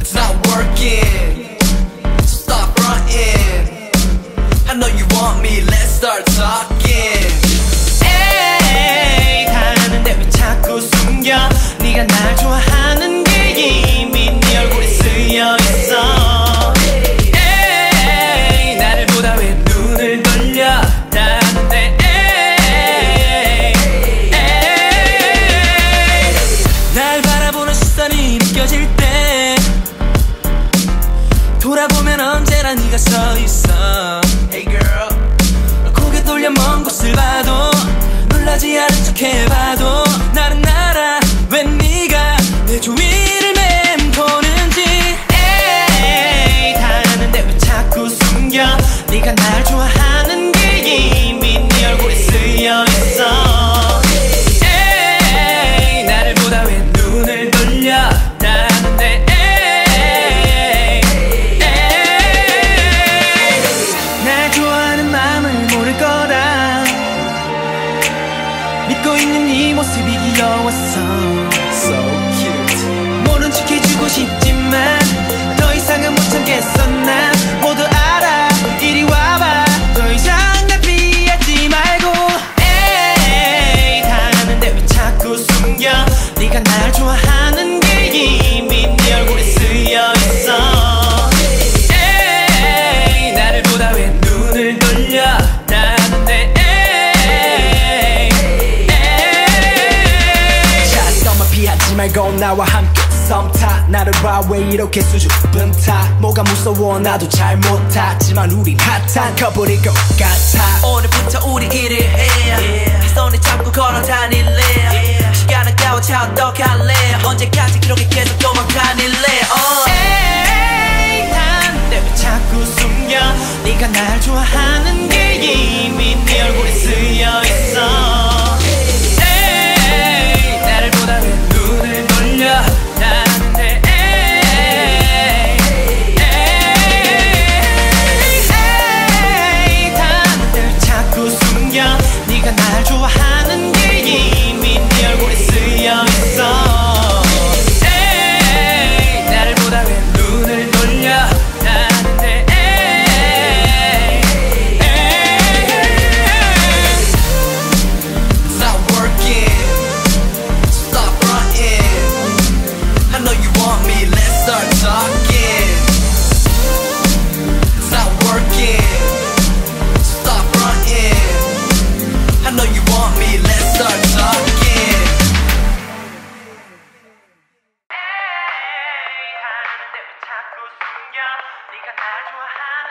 It's not working. So stop fronting. I know you want me. Let's start talking. 에이 다르는데 왜 자꾸 숨겨 네가 날 좋아하는 게 이미 네 얼굴에 쓰여 있어 돌아보면 언제나 네가 서 있어. Hey girl 고개 돌려 먼 곳을 봐도 놀라지 않은 척 해봐도 말고 나와 함께 썸타 나를 봐 왜 이렇게 수줍은 타 뭐가 무서워 나도 잘 못하지만 우린 핫한 커플일 것 같아 오늘부터 우리 일을 해. 네 손에 잡고 걸어 다닐래. 시간은 가워차 어떡할래? 언제까지 그렇게 계속 도망다닐래? 어. 에이, 난데 왜 자꾸 숨겨? 네가 날 좋아하 네가 날 좋아하 can hide your hand.